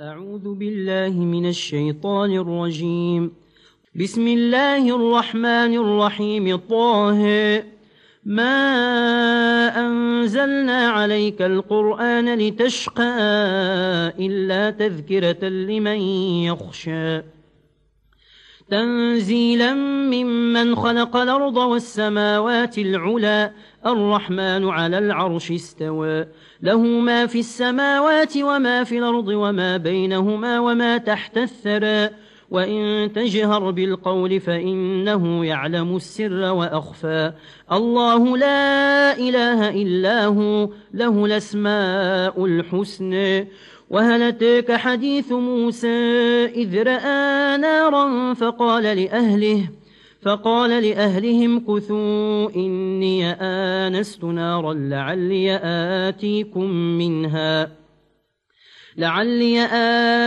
أعوذ باللہ من الشیطان الرجیم بسم اللہ الرحمن الرحیم طه ما أنزلنا عليك القرآن لتشقى إلا تذكرة لمن يخشى. تنزیلا ممن خلق الأرض والسماوات العلاق الرحمن على العرش استوى. له ما في السماوات وما في الأرض وما بينهما وما تحت الثرى. وإن تجهر بالقول فإنه يعلم السر وأخفى. الله لا إله إلا هو له الأسماء الحسن وهل أتاك حديث موسى إذ رأى نارا فقال لأهله فقال لأهلهم كثوا إني آنست نارا لعلي آتيكم منها لعلي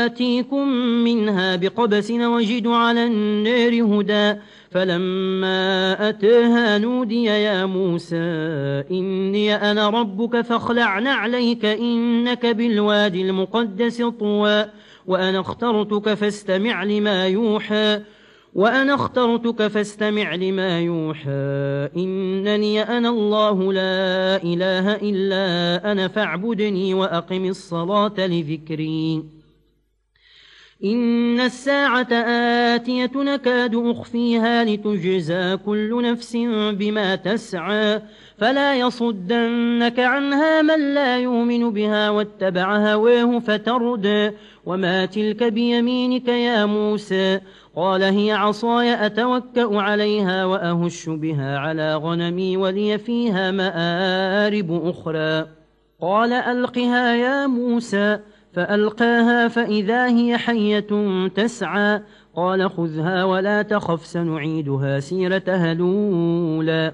آتيكم منها بقبس وجد على النار هدى فلما أتاها نودي يا موسى إني أنا ربك فاخلعن عليك إنك بالوادي المقدس طوى وأنا اخترتك فاستمع لما يوحى. وأنا اخترتك فاستمع لما يوحى إنني أنا الله لا إله إلا أنا فاعبدني وأقم الصلاة لذكري. إن الساعة آتية نكاد أخفيها لتجزى كل نفس بما تسعى فلا يصدنك عنها من لا يؤمن بها واتبع هواه فترد. وما تلك بيمينك يا موسى. قال هي عصاي أتوكأ عليها وأهش بها على غنمي ولي فيها مآرب أخرى. قال ألقها يا موسى. فألقاها فإذا هي حية تسعى. قال خذها ولا تخف سنعيدها سيرتها لولا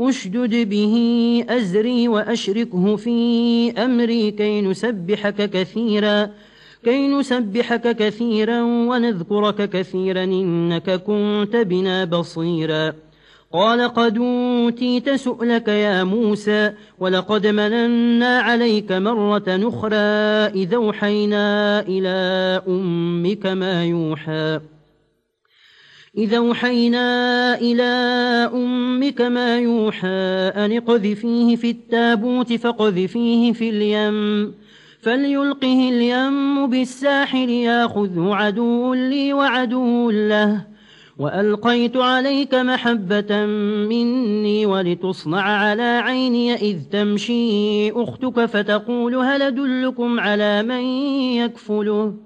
اشدد به أزري وأشركه في أمري كي نسبحك كثيرا كي نسبحك كثيرا ونذكرك كثيرا إنك كنت بنا بصيرا. قال قد أوتيت سؤلك يا موسى ولقد مننا عليك مرة أخرى إذا وحينا إلى أمك ما يوحى. إذا وحينا إلى أمك ما يوحى أن قذفيه في التابوت فقذفيه في اليم فليلقه اليم بالساح يأخذه عدو لي وعدو له وألقيت عليك محبة مني ولتصنع على عيني إذ تمشي أختك فتقول هل دلكم على من يكفله؟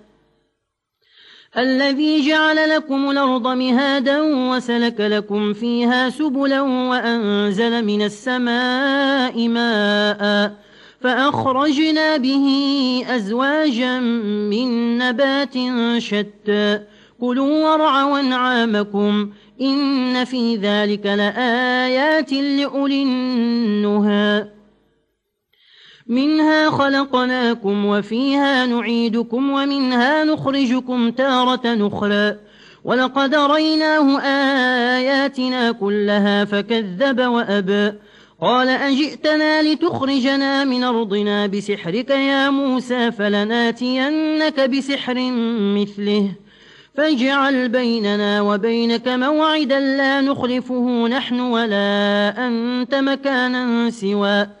الذي جعل لكم الأرض مهادا وسلك لكم فيها سبلا وأنزل من السماء ماء فأخرجنا به أزواجا من نبات شتى. كلوا وارعوا أنعامكم إن في ذلك لآيات لأولنها منها خلقناكم وفيها نعيدكم ومنها نخرجكم تارة أخرى ولقد ريناه آياتنا كلها فكذب وأبى. قال أجئتنا لتخرجنا من أرضنا بسحرك يا موسى فلناتينك بسحر مثله. فاجعل بيننا وبينك موعدا لا نخلفه نحن ولا أنت مكانا سواه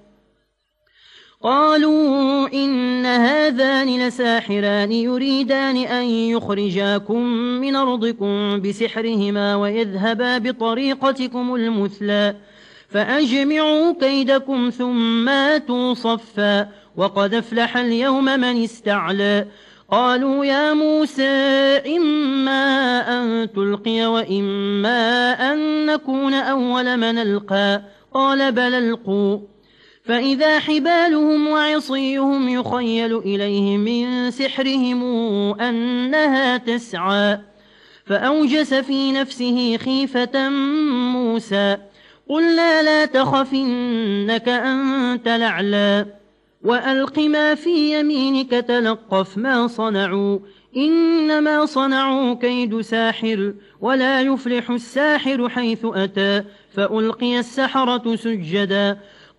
قالوا إن هذان لساحران يريدان أن يخرجاكم من أرضكم بسحرهما ويذهبا بطريقتكم المثلى فأجمعوا كيدكم ثم آتوا صفا وقد أفلح اليوم من استعلى قالوا يا موسى إما أن تلقي وإما أن نكون أول من ألقى قال بل القوا فإذا حبالهم وعصيهم يخيل إليه من سحرهم أنها تسعى فأوجس في نفسه خيفة موسى قلنا لا تخفنك أنت لعلا وألق ما في يمينك تلقف ما صنعوا إنما صنعوا كيد ساحر ولا يفلح الساحر حيث أتى فألقي السحرة سجدا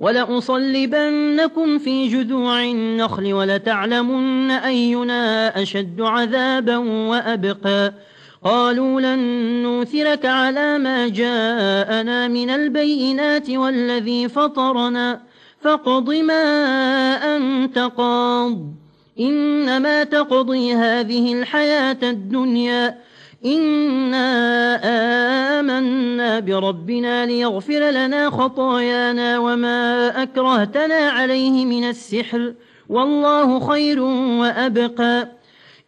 وَلَأُصَلِّبَنَّكُمْ فِي جُذُوعِ النَّخْلِ وَلَتَعْلَمُنَّ أَيُّنَا أَشَدُّ عَذَابًا وَأَبْقَى. قالوا لن نوثرك على ما جاءنا من البينات والذي فطرنا. فاقض ما أنت قاض. إنما تقضي هذه الحياة الدنيا. إنا آمنا بربنا ليغفر لنا خطايانا وما أكرهتنا عليه من السحر والله خير وأبقى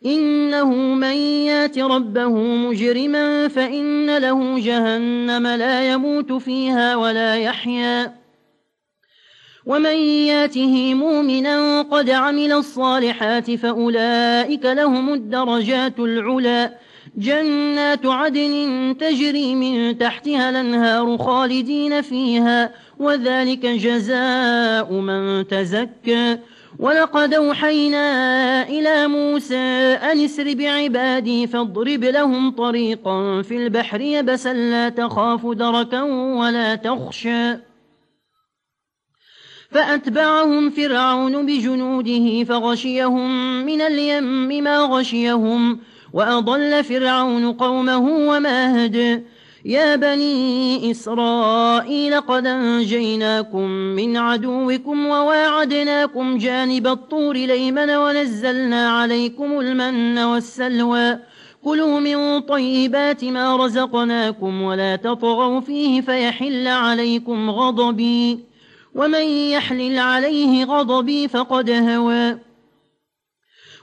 إنه من يات ربه مجرما فإن له جهنم لا يموت فيها ولا يحيا ومن ياته مؤمنا قد عمل الصالحات فأولئك لهم الدرجات العلاق جنات عدن تجري من تحتها الأنهار خالدين فيها وذلك جزاء من تزكى. ولقد أوحينا إلى موسى أن اسر بعبادي فاضرب لهم طريقا في البحر يبسا لا تخاف دركا ولا تخشى. فأتبعهم فرعون بجنوده فغشيهم من اليم ما غشيهم. فغشيهم وأضل فرعون قومه وما هدى. يا بني إسرائيل قد أنجيناكم من عدوكم وواعدناكم جانب الطور ليمن ونزلنا عليكم المن والسلوى. كلوا من طيبات ما رزقناكم ولا تطغوا فيه فيحل عليكم غضبي. ومن يحلل عليه غضبي فقد هوى.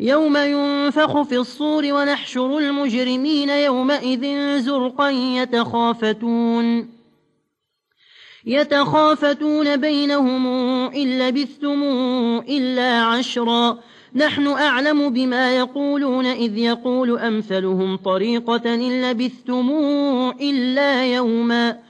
يوم ينفخ في الصور ونحشر المجرمين يومئذ زرقا يتخافتون. يتخافتون بينهم إن لبثتموا إلا عشرا. نحن أعلم بما يقولون إذ يقول أمثلهم طريقة إن لبثتموا إلا يوما.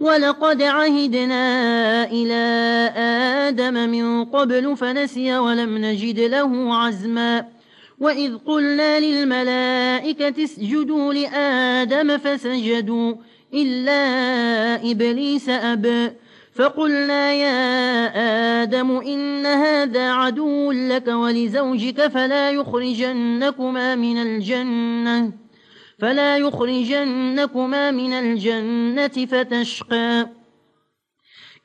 وَلَقَدْ عَهِدْنَا إِلَى آدَمَ مِنْ قَبْلُ فَنَسِيَ وَلَمْ نَجِدْ لَهُ عَزْمًا وَإِذْ قُلْنَا لِلْمَلَائِكَةِ اسْجُدُوا لِآدَمَ فَسَجَدُوا إِلَّا إِبْلِيسَ أَبَى فَقُلْنَا يَا آدَمُ إِنَّ هَذَا عَدُوٌّ لَكَ وَلِزَوْجِكَ فَلَا يُخْرِجَنَّكُمَا مِنَ الْجَنَّةِ فلا يخرجنكما من الجنة فتشقى.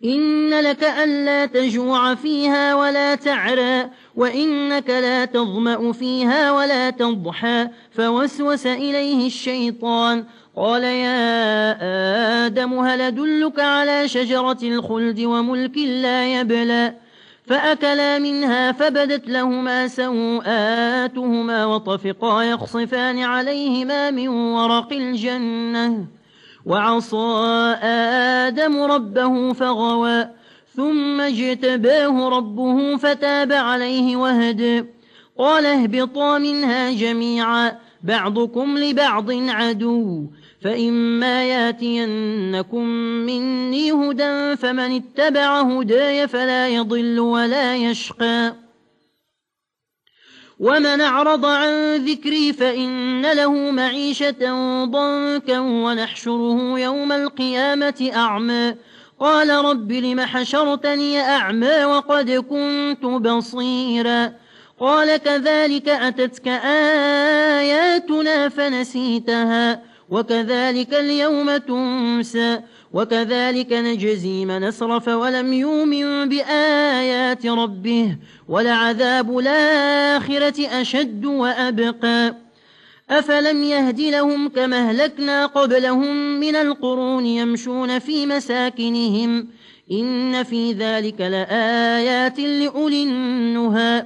إن لك ألا تجوع فيها ولا تعرى وإنك لا تضمأ فيها ولا تضحى. فوسوس إليه الشيطان قال يا آدم هل دلك على شجرة الخلد وملك لا يبلى؟ فأكلا منها فبدت لهما سوآتهما وطفقا يخصفان عليهما من ورق الجنة. وعصى آدم ربه فغوى ثم اجتباه ربه فتاب عليه وهد. قال اهبطا منها جميعا بعضكم لبعض عدو. فإما ياتينكم مني هدى فمن اتبع هدايا فلا يضل ولا يشقى ومن أعرض عن ذكري فإن له معيشة ضنكا ونحشره يوم القيامة أعمى قال رب لم حشرتني أعمى وقد كنت بصيرا قال كذلك أتتك آياتنا فنسيتها وكذلك اليوم تنسى وكذلك نجزي من أسرف ولم يؤمن بآيات ربه ولعذاب الآخرة أشد وأبقى أفلم يهد لهم كما هلكنا قبلهم من القرون يمشون في مساكنهم إن في ذلك لآيات لأولي النهى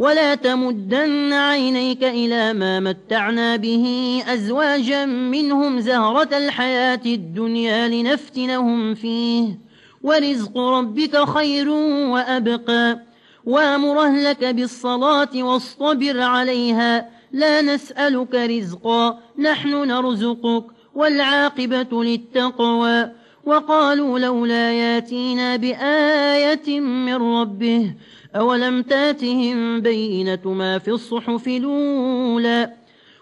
ولا تمدن عينيك إلى ما متعنا به أزواجا منهم زهرة الحياة الدنيا لنفتنهم فيه. ورزق ربك خير وأبقى. وامر أهلك بالصلاة واصطبر عليها. لا نسألك رزقا نحن نرزقك. والعاقبة للتقوى. وقالوا لولا ياتينا بآية من ربه. أولم تاتهم بينة ما في الصحف الأولى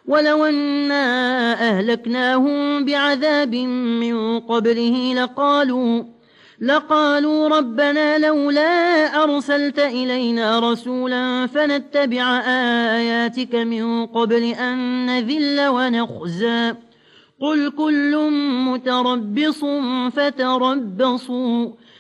ولو أنا أهلكناهم بعذاب من قبله لقالوا لقالوا ربنا لولا أرسلت إلينا رسولا فنتبع آياتك من قبل أن نذل ونخزى. قل كل متربص فتربصوا